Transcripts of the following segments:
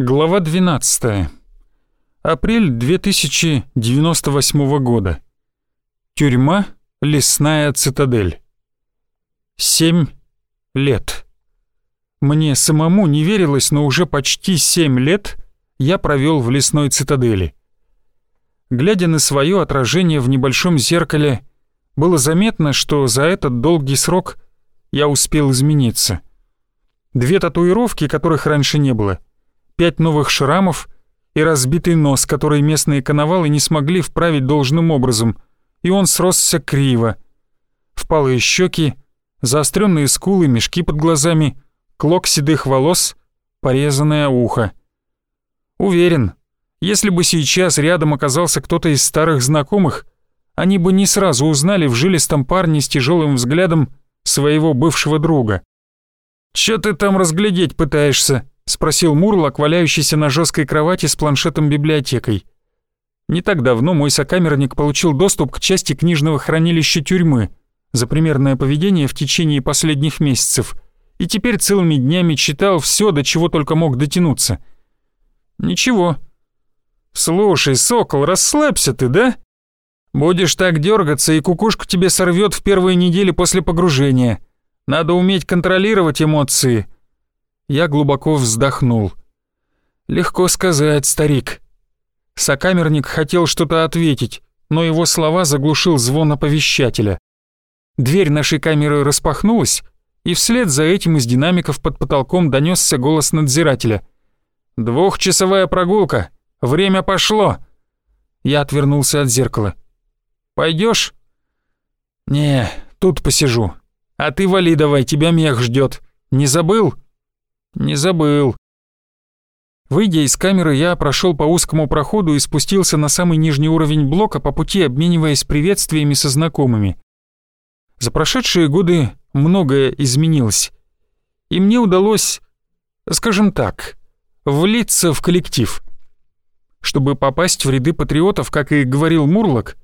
Глава 12. Апрель 2098 года. Тюрьма, лесная цитадель. Семь лет. Мне самому не верилось, но уже почти семь лет я провел в лесной цитадели. Глядя на свое отражение в небольшом зеркале, было заметно, что за этот долгий срок я успел измениться. Две татуировки, которых раньше не было — пять новых шрамов и разбитый нос, который местные коновалы не смогли вправить должным образом, и он сросся криво. Впалые щеки, заостренные скулы, мешки под глазами, клок седых волос, порезанное ухо. Уверен, если бы сейчас рядом оказался кто-то из старых знакомых, они бы не сразу узнали в жилистом парне с тяжелым взглядом своего бывшего друга. «Чё ты там разглядеть пытаешься?» — спросил Мурлок, валяющийся на жесткой кровати с планшетом-библиотекой. Не так давно мой сокамерник получил доступ к части книжного хранилища тюрьмы за примерное поведение в течение последних месяцев и теперь целыми днями читал все, до чего только мог дотянуться. Ничего. Слушай, сокол, расслабься ты, да? Будешь так дергаться, и кукушку тебе сорвет в первые недели после погружения. Надо уметь контролировать эмоции — я глубоко вздохнул. «Легко сказать, старик». Сокамерник хотел что-то ответить, но его слова заглушил звон оповещателя. Дверь нашей камеры распахнулась, и вслед за этим из динамиков под потолком донесся голос надзирателя. «Двухчасовая прогулка! Время пошло!» Я отвернулся от зеркала. Пойдешь? «Не, тут посижу. А ты вали давай, тебя мех ждет. Не забыл?» Не забыл. Выйдя из камеры, я прошел по узкому проходу и спустился на самый нижний уровень блока, по пути обмениваясь приветствиями со знакомыми. За прошедшие годы многое изменилось. И мне удалось, скажем так, влиться в коллектив. Чтобы попасть в ряды патриотов, как и говорил Мурлок,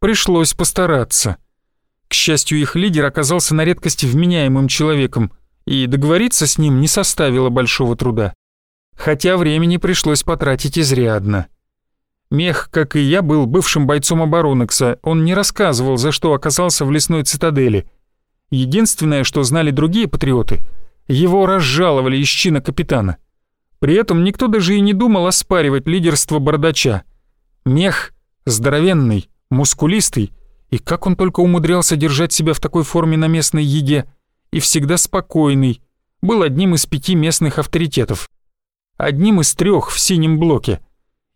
пришлось постараться. К счастью, их лидер оказался на редкость вменяемым человеком, и договориться с ним не составило большого труда. Хотя времени пришлось потратить изрядно. Мех, как и я, был бывшим бойцом оборонекса, он не рассказывал, за что оказался в лесной цитадели. Единственное, что знали другие патриоты, его разжаловали из чина капитана. При этом никто даже и не думал оспаривать лидерство бородача. Мех здоровенный, мускулистый, и как он только умудрялся держать себя в такой форме на местной еде – и всегда спокойный, был одним из пяти местных авторитетов. Одним из трех в синем блоке.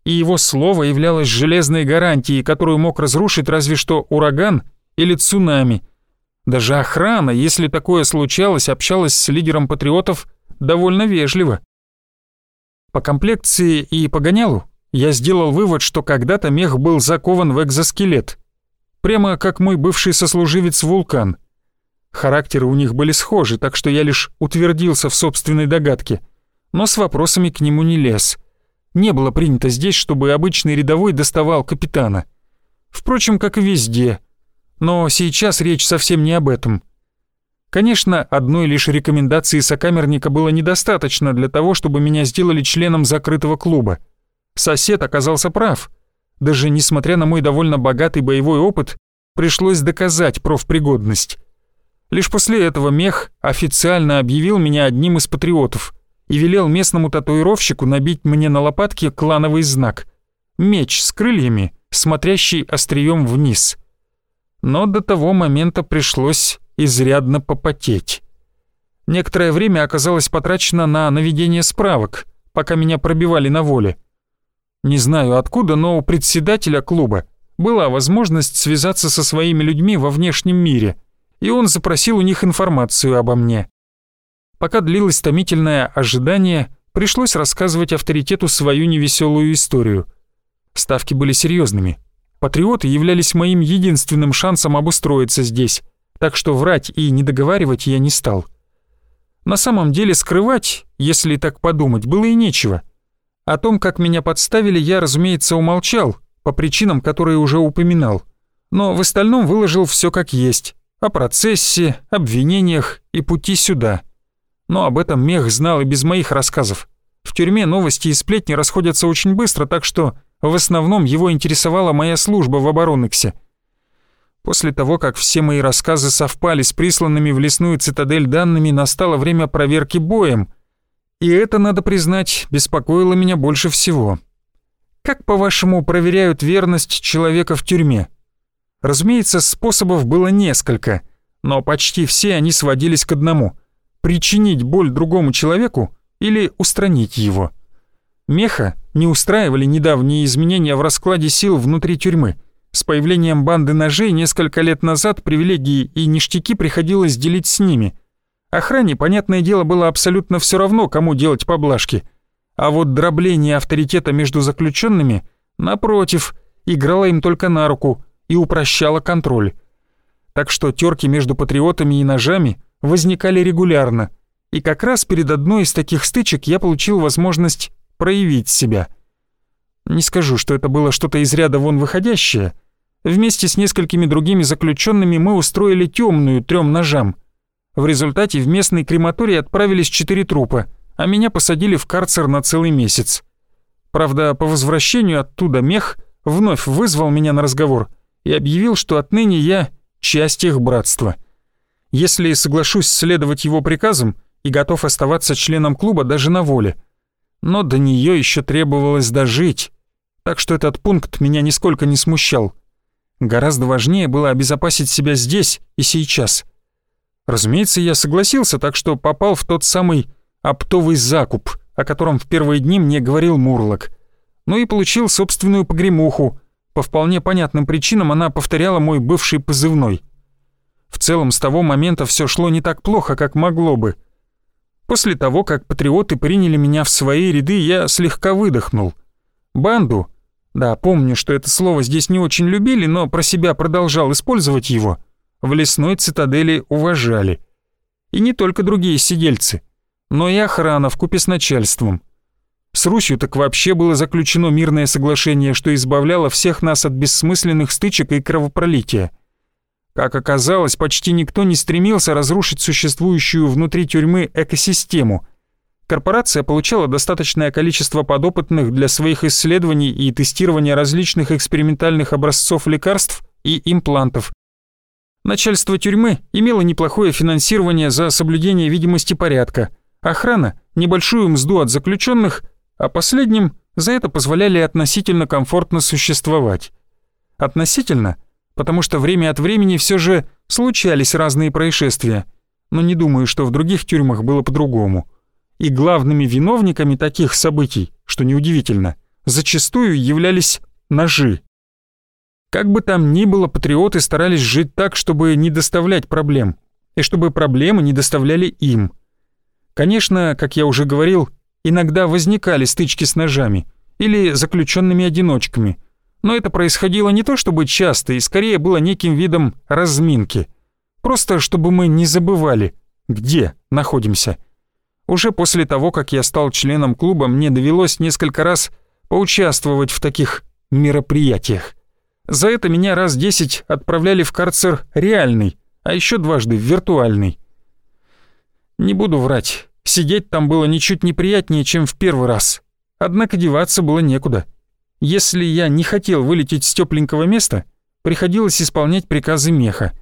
И его слово являлось железной гарантией, которую мог разрушить разве что ураган или цунами. Даже охрана, если такое случалось, общалась с лидером патриотов довольно вежливо. По комплекции и погонялу я сделал вывод, что когда-то мех был закован в экзоскелет. Прямо как мой бывший сослуживец Вулкан. Характеры у них были схожи, так что я лишь утвердился в собственной догадке, но с вопросами к нему не лез. Не было принято здесь, чтобы обычный рядовой доставал капитана. Впрочем, как и везде. Но сейчас речь совсем не об этом. Конечно, одной лишь рекомендации сокамерника было недостаточно для того, чтобы меня сделали членом закрытого клуба. Сосед оказался прав. Даже несмотря на мой довольно богатый боевой опыт, пришлось доказать профпригодность. Лишь после этого Мех официально объявил меня одним из патриотов и велел местному татуировщику набить мне на лопатке клановый знак — меч с крыльями, смотрящий острием вниз. Но до того момента пришлось изрядно попотеть. Некоторое время оказалось потрачено на наведение справок, пока меня пробивали на воле. Не знаю откуда, но у председателя клуба была возможность связаться со своими людьми во внешнем мире — и он запросил у них информацию обо мне. Пока длилось томительное ожидание, пришлось рассказывать авторитету свою невеселую историю. Ставки были серьезными. Патриоты являлись моим единственным шансом обустроиться здесь, так что врать и не договаривать я не стал. На самом деле скрывать, если так подумать, было и нечего. О том, как меня подставили, я, разумеется, умолчал, по причинам, которые уже упоминал. Но в остальном выложил все как есть, о процессе, обвинениях и пути сюда. Но об этом Мех знал и без моих рассказов. В тюрьме новости и сплетни расходятся очень быстро, так что в основном его интересовала моя служба в оборонексе. После того, как все мои рассказы совпали с присланными в лесную цитадель данными, настало время проверки боем. И это, надо признать, беспокоило меня больше всего. Как, по-вашему, проверяют верность человека в тюрьме? Разумеется, способов было несколько, но почти все они сводились к одному — причинить боль другому человеку или устранить его. Меха не устраивали недавние изменения в раскладе сил внутри тюрьмы. С появлением банды ножей несколько лет назад привилегии и ништяки приходилось делить с ними. Охране, понятное дело, было абсолютно все равно, кому делать поблажки. А вот дробление авторитета между заключенными, напротив, играло им только на руку и упрощало контроль. Так что терки между патриотами и ножами возникали регулярно. И как раз перед одной из таких стычек я получил возможность проявить себя. Не скажу, что это было что-то из ряда вон выходящее. Вместе с несколькими другими заключенными мы устроили темную трем ножам. В результате в местный крематорий отправились четыре трупа, а меня посадили в карцер на целый месяц. Правда, по возвращению оттуда мех вновь вызвал меня на разговор и объявил, что отныне я часть их братства. Если соглашусь следовать его приказам и готов оставаться членом клуба даже на воле – но до нее еще требовалось дожить, так что этот пункт меня нисколько не смущал. Гораздо важнее было обезопасить себя здесь и сейчас. Разумеется, я согласился, так что попал в тот самый оптовый закуп, о котором в первые дни мне говорил Мурлок. Ну и получил собственную погремуху. По вполне понятным причинам она повторяла мой бывший позывной. В целом, с того момента все шло не так плохо, как могло бы — После того, как патриоты приняли меня в свои ряды, я слегка выдохнул. Банду, да, помню, что это слово здесь не очень любили, но про себя продолжал использовать его, в лесной цитадели уважали. И не только другие сидельцы, но и охрана в купе с начальством. С Русью так вообще было заключено мирное соглашение, что избавляло всех нас от бессмысленных стычек и кровопролития. Как оказалось, почти никто не стремился разрушить существующую внутри тюрьмы экосистему. Корпорация получала достаточное количество подопытных для своих исследований и тестирования различных экспериментальных образцов лекарств и имплантов. Начальство тюрьмы имело неплохое финансирование за соблюдение видимости порядка, охрана – небольшую мзду от заключенных, а последним за это позволяли относительно комфортно существовать. Относительно – потому что время от времени все же случались разные происшествия, но не думаю, что в других тюрьмах было по-другому. И главными виновниками таких событий, что неудивительно, зачастую являлись ножи. Как бы там ни было, патриоты старались жить так, чтобы не доставлять проблем, и чтобы проблемы не доставляли им. Конечно, как я уже говорил, иногда возникали стычки с ножами или заключенными одиночками – но это происходило не то чтобы часто и скорее было неким видом разминки. Просто чтобы мы не забывали, где находимся. Уже после того, как я стал членом клуба, мне довелось несколько раз поучаствовать в таких мероприятиях. За это меня раз десять отправляли в карцер реальный, а еще дважды в виртуальный. Не буду врать, сидеть там было ничуть неприятнее, чем в первый раз. Однако деваться было некуда. Если я не хотел вылететь с тепленького места, приходилось исполнять приказы меха.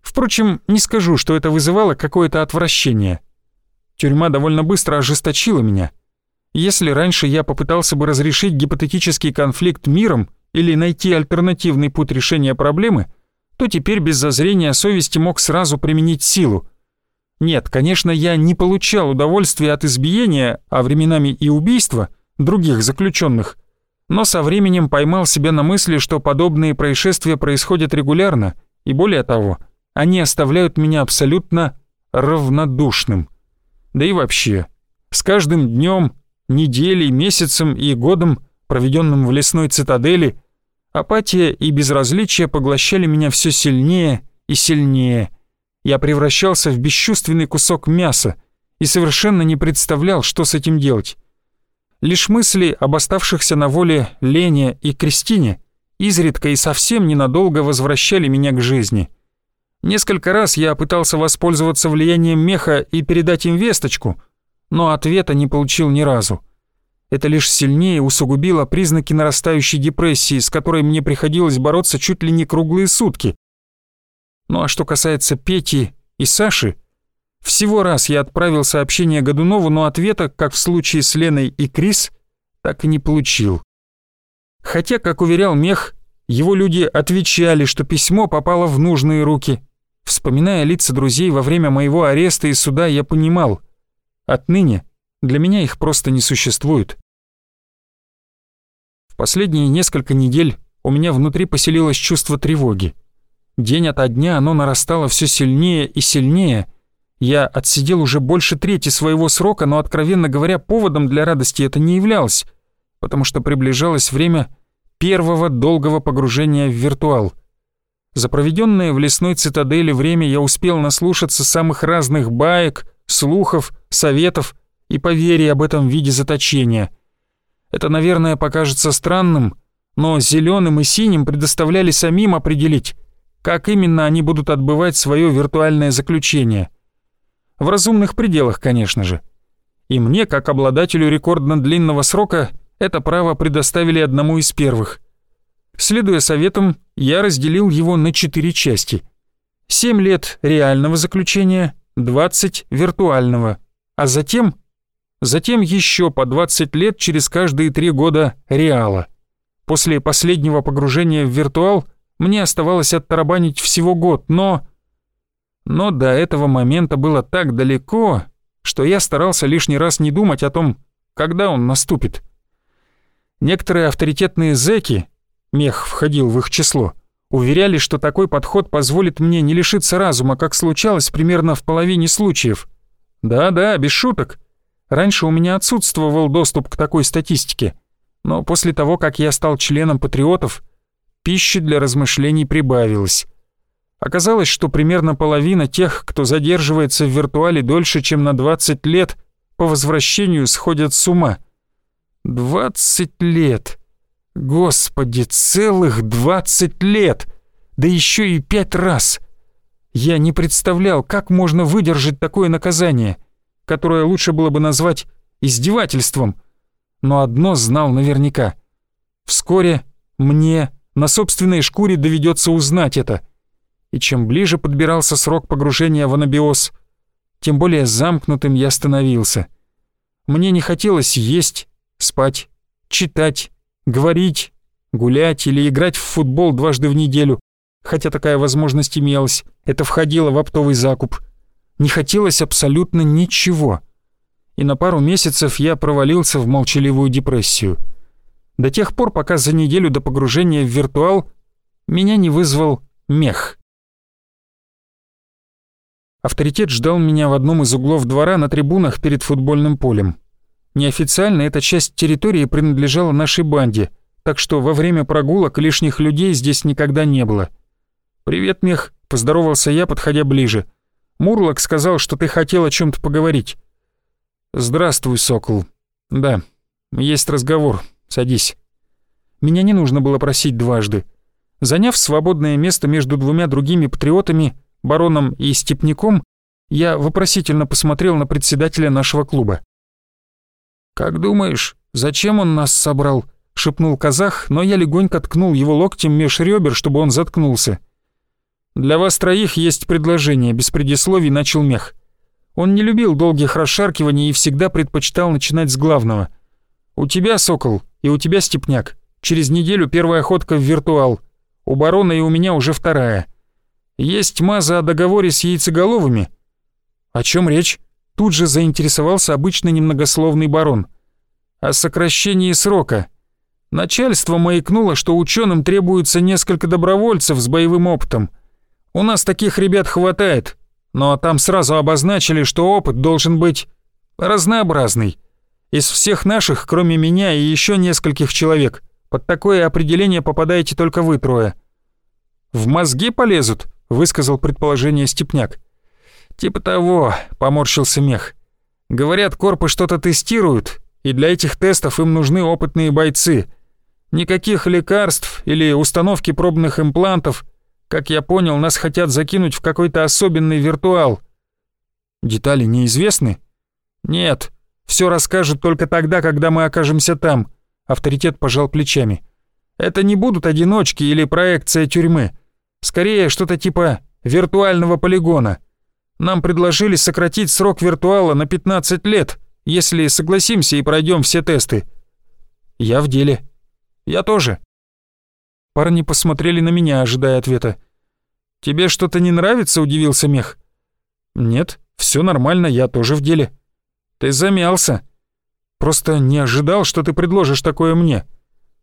Впрочем, не скажу, что это вызывало какое-то отвращение. Тюрьма довольно быстро ожесточила меня. Если раньше я попытался бы разрешить гипотетический конфликт миром или найти альтернативный путь решения проблемы, то теперь без зазрения совести мог сразу применить силу. Нет, конечно, я не получал удовольствия от избиения, а временами и убийства других заключенных, но со временем поймал себя на мысли, что подобные происшествия происходят регулярно, и более того, они оставляют меня абсолютно равнодушным. Да и вообще, с каждым днем, неделей, месяцем и годом, проведенным в лесной цитадели, апатия и безразличие поглощали меня все сильнее и сильнее. Я превращался в бесчувственный кусок мяса и совершенно не представлял, что с этим делать. Лишь мысли об оставшихся на воле Лене и Кристине изредка и совсем ненадолго возвращали меня к жизни. Несколько раз я пытался воспользоваться влиянием меха и передать им весточку, но ответа не получил ни разу. это лишь сильнее усугубило признаки нарастающей депрессии, с которой мне приходилось бороться чуть ли не круглые сутки. Ну а что касается Пети и Саши, всего раз я отправил сообщение Годунову, но ответа, как в случае с Леной и Крис, так и не получил. Хотя, как уверял Мех, его люди отвечали, что письмо попало в нужные руки. Вспоминая лица друзей во время моего ареста и суда, я понимал, отныне для меня их просто не существует. В последние несколько недель у меня внутри поселилось чувство тревоги. День ото дня оно нарастало все сильнее и сильнее. Я отсидел уже больше трети своего срока, но, откровенно говоря, поводом для радости это не являлось, потому что приближалось время первого долгого погружения в виртуал. За проведенное в лесной цитадели время я успел наслушаться самых разных баек, слухов, советов и поверий об этом виде заточения. Это, наверное, покажется странным, но зеленым и синим предоставляли самим определить, как именно они будут отбывать свое виртуальное заключение. В разумных пределах, конечно же. И мне, как обладателю рекордно длинного срока, это право предоставили одному из первых. Следуя советам, я разделил его на четыре части. Семь лет реального заключения, двадцать виртуального, а затем затем еще по 20 лет через каждые три года реала. После последнего погружения в виртуал мне оставалось оттарабанить всего год, но... Но до этого момента было так далеко, что я старался лишний раз не думать о том, когда он наступит. Некоторые авторитетные зэки, мех входил в их число, уверяли, что такой подход позволит мне не лишиться разума, как случалось примерно в половине случаев. Да-да, без шуток. Раньше у меня отсутствовал доступ к такой статистике, но после того, как я стал членом патриотов, пищи для размышлений прибавилось. Оказалось, что примерно половина тех, кто задерживается в виртуале дольше, чем на 20 лет, по возвращению сходят с ума. 20 лет! Господи, целых 20 лет! Да еще и пять раз! Я не представлял, как можно выдержать такое наказание — которое лучше было бы назвать издевательством. Но одно знал наверняка. Вскоре мне на собственной шкуре доведется узнать это. И чем ближе подбирался срок погружения в анабиоз, тем более замкнутым я становился. Мне не хотелось есть, спать, читать, говорить, гулять или играть в футбол дважды в неделю, хотя такая возможность имелась, это входило в оптовый закуп не хотелось абсолютно ничего. И на пару месяцев я провалился в молчаливую депрессию. До тех пор, пока за неделю до погружения в виртуал меня не вызвал мех. Авторитет ждал меня в одном из углов двора на трибунах перед футбольным полем. Неофициально эта часть территории принадлежала нашей банде, так что во время прогулок лишних людей здесь никогда не было. «Привет, мех», — поздоровался я, подходя ближе — Мурлок сказал, что ты хотел о чем то поговорить». «Здравствуй, Сокол. Да, есть разговор. Садись». Меня не нужно было просить дважды. Заняв свободное место между двумя другими патриотами, бароном и степняком, я вопросительно посмотрел на председателя нашего клуба. «Как думаешь, зачем он нас собрал?» — шепнул казах, но я легонько ткнул его локтем меж ребер, чтобы он заткнулся. «Для вас троих есть предложение», — без предисловий начал мех. Он не любил долгих расшаркиваний и всегда предпочитал начинать с главного. «У тебя, Сокол, и у тебя, Степняк. Через неделю первая охотка в виртуал. У барона и у меня уже вторая. Есть маза о договоре с яйцеголовыми?» «О чем речь?» Тут же заинтересовался обычно немногословный барон. «О сокращении срока. Начальство маякнуло, что ученым требуется несколько добровольцев с боевым опытом». У нас таких ребят хватает, но там сразу обозначили, что опыт должен быть разнообразный. Из всех наших, кроме меня и еще нескольких человек, под такое определение попадаете только вы трое. «В мозги полезут», — высказал предположение Степняк. «Типа того», — поморщился мех. «Говорят, корпы что-то тестируют, и для этих тестов им нужны опытные бойцы. Никаких лекарств или установки пробных имплантов — как я понял, нас хотят закинуть в какой-то особенный виртуал. Детали неизвестны? Нет. Все расскажут только тогда, когда мы окажемся там. Авторитет пожал плечами. Это не будут одиночки или проекция тюрьмы. Скорее, что-то типа виртуального полигона. Нам предложили сократить срок виртуала на 15 лет, если согласимся и пройдем все тесты. Я в деле. Я тоже. Парни посмотрели на меня, ожидая ответа. «Тебе что-то не нравится?» — удивился Мех. «Нет, все нормально, я тоже в деле». «Ты замялся. Просто не ожидал, что ты предложишь такое мне».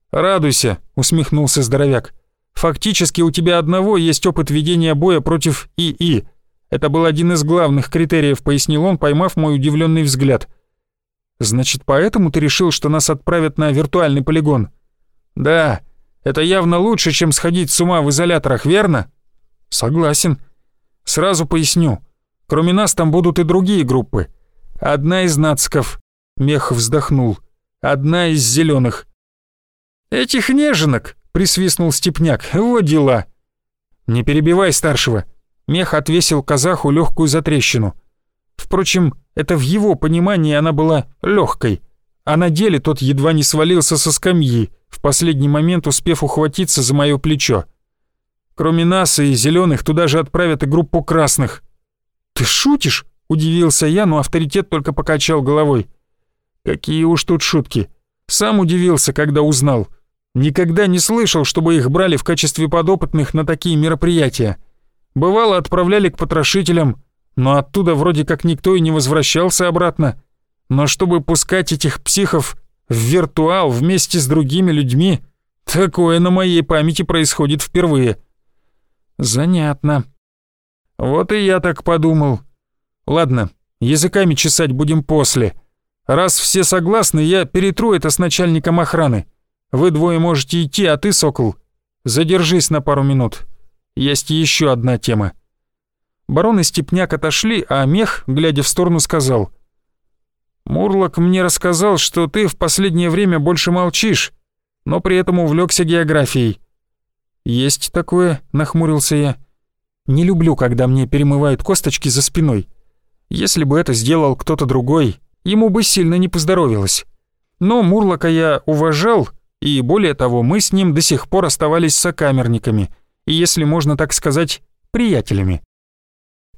«Радуйся», — усмехнулся здоровяк. «Фактически у тебя одного есть опыт ведения боя против ИИ. Это был один из главных критериев», — пояснил он, поймав мой удивленный взгляд. «Значит, поэтому ты решил, что нас отправят на виртуальный полигон?» «Да, это явно лучше, чем сходить с ума в изоляторах, верно?» «Согласен. Сразу поясню. Кроме нас там будут и другие группы. Одна из нациков». Мех вздохнул. «Одна из зеленых. «Этих неженок!» — присвистнул Степняк. «Вот дела!» «Не перебивай старшего!» Мех отвесил казаху легкую затрещину. Впрочем, это в его понимании она была легкой, а на деле тот едва не свалился со скамьи, в последний момент успев ухватиться за мое плечо. Кроме нас и зеленых туда же отправят и группу красных. «Ты шутишь?» — удивился я, но авторитет только покачал головой. «Какие уж тут шутки. Сам удивился, когда узнал. Никогда не слышал, чтобы их брали в качестве подопытных на такие мероприятия. Бывало, отправляли к потрошителям, но оттуда вроде как никто и не возвращался обратно. Но чтобы пускать этих психов в виртуал вместе с другими людьми, такое на моей памяти происходит впервые. Занятно. Вот и я так подумал. Ладно, языками чесать будем после. Раз все согласны, я перетру это с начальником охраны. Вы двое можете идти, а ты, Сокол, задержись на пару минут. Есть еще одна тема. Барон и Степняк отошли, а Мех, глядя в сторону, сказал. «Мурлок мне рассказал, что ты в последнее время больше молчишь, но при этом увлекся географией». «Есть такое», — нахмурился я. «Не люблю, когда мне перемывают косточки за спиной. Если бы это сделал кто-то другой, ему бы сильно не поздоровилось. Но Мурлока я уважал, и более того, мы с ним до сих пор оставались сокамерниками, и, если можно так сказать, приятелями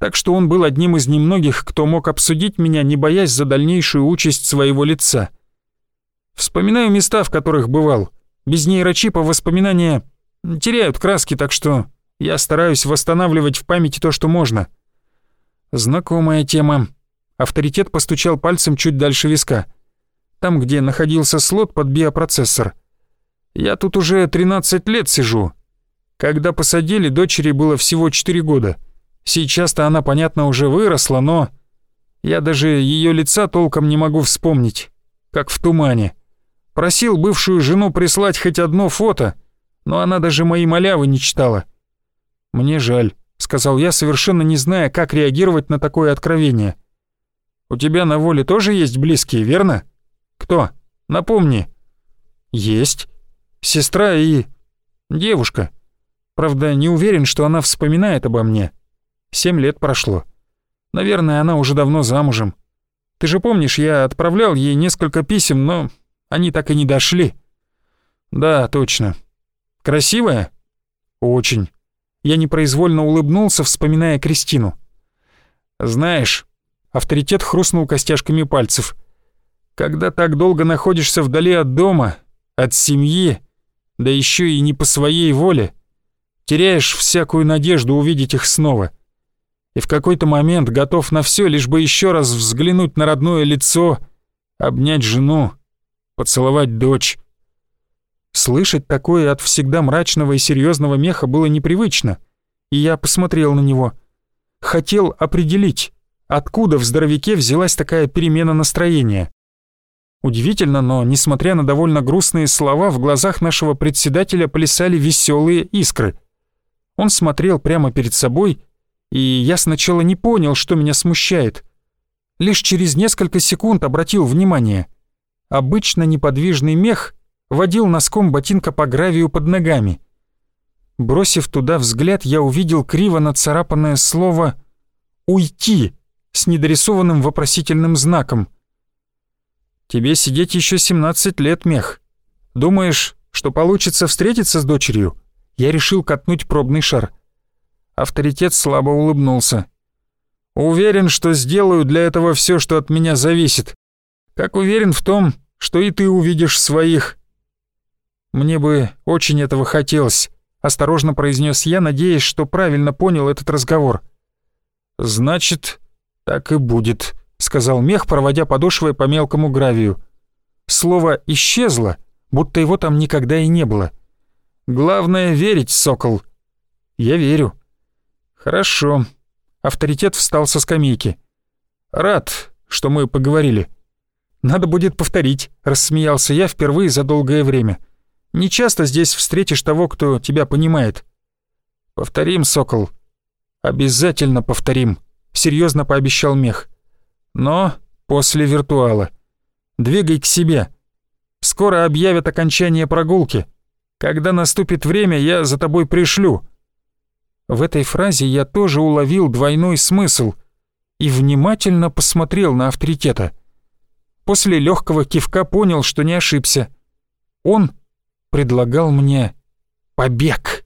так что он был одним из немногих, кто мог обсудить меня, не боясь за дальнейшую участь своего лица. Вспоминаю места, в которых бывал. Без нейрочипа воспоминания теряют краски, так что я стараюсь восстанавливать в памяти то, что можно. Знакомая тема. Авторитет постучал пальцем чуть дальше виска. Там, где находился слот под биопроцессор. Я тут уже 13 лет сижу. Когда посадили, дочери было всего 4 года — Сейчас-то она, понятно, уже выросла, но... Я даже ее лица толком не могу вспомнить, как в тумане. Просил бывшую жену прислать хоть одно фото, но она даже мои малявы не читала. «Мне жаль», — сказал я, совершенно не зная, как реагировать на такое откровение. «У тебя на воле тоже есть близкие, верно?» «Кто? Напомни». «Есть. Сестра и... девушка. Правда, не уверен, что она вспоминает обо мне». Семь лет прошло. Наверное, она уже давно замужем. Ты же помнишь, я отправлял ей несколько писем, но они так и не дошли. Да, точно. Красивая? Очень. Я непроизвольно улыбнулся, вспоминая Кристину. Знаешь, авторитет хрустнул костяшками пальцев. Когда так долго находишься вдали от дома, от семьи, да еще и не по своей воле, теряешь всякую надежду увидеть их снова — и в какой-то момент готов на все, лишь бы еще раз взглянуть на родное лицо, обнять жену, поцеловать дочь. Слышать такое от всегда мрачного и серьезного меха было непривычно, и я посмотрел на него. Хотел определить, откуда в здоровяке взялась такая перемена настроения. Удивительно, но, несмотря на довольно грустные слова, в глазах нашего председателя плясали веселые искры. Он смотрел прямо перед собой и я сначала не понял, что меня смущает. Лишь через несколько секунд обратил внимание. Обычно неподвижный мех водил носком ботинка по гравию под ногами. Бросив туда взгляд, я увидел криво нацарапанное слово «Уйти» с недорисованным вопросительным знаком. Тебе сидеть еще 17 лет, мех. Думаешь, что получится встретиться с дочерью? Я решил катнуть пробный шар. Авторитет слабо улыбнулся. Уверен, что сделаю для этого все, что от меня зависит. Как уверен в том, что и ты увидишь своих. Мне бы очень этого хотелось, осторожно произнес я, надеясь, что правильно понял этот разговор. Значит, так и будет, сказал мех, проводя подошвой по мелкому гравию. Слово исчезло, будто его там никогда и не было. Главное верить, сокол. Я верю. Хорошо. Авторитет встал со скамейки. Рад, что мы поговорили. Надо будет повторить, рассмеялся я впервые за долгое время. Не часто здесь встретишь того, кто тебя понимает. Повторим, сокол. Обязательно повторим, серьезно пообещал мех. Но после виртуала. Двигай к себе. Скоро объявят окончание прогулки. Когда наступит время, я за тобой пришлю. В этой фразе я тоже уловил двойной смысл и внимательно посмотрел на авторитета. После легкого кивка понял, что не ошибся. Он предлагал мне побег.